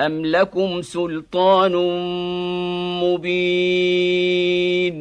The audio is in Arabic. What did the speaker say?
أم لكم سلطان مبين